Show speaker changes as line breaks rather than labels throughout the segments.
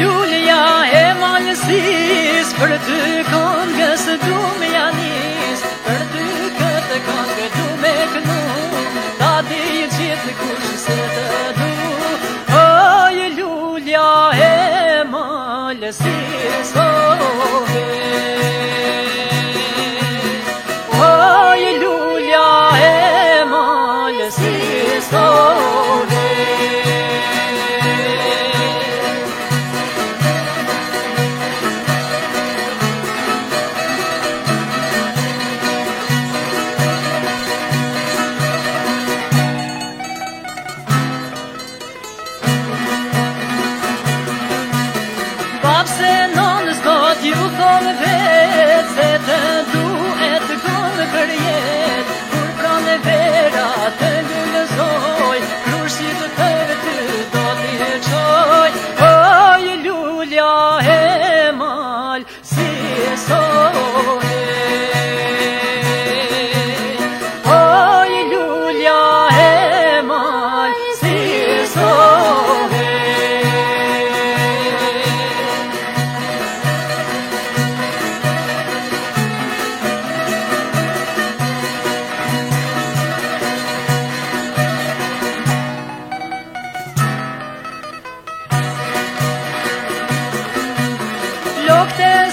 lulja e malësis Për ty kanë du me janis Për ty këtë këngë du me kënu Ta di qitë kush kushë se të du O ju lulja e malësis O oh, eh. ju lulja e malësis o oh, baby. Eh. prapse non sto ti u kove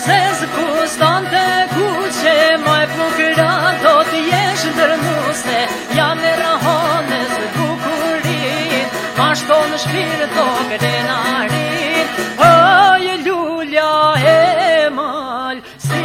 Se se kus tante kuqe Maj për Do t'jesh ndërmu se Jam e rahone Sve dukurit Ma shtonë shpirët Tokër e narit E lulja e malë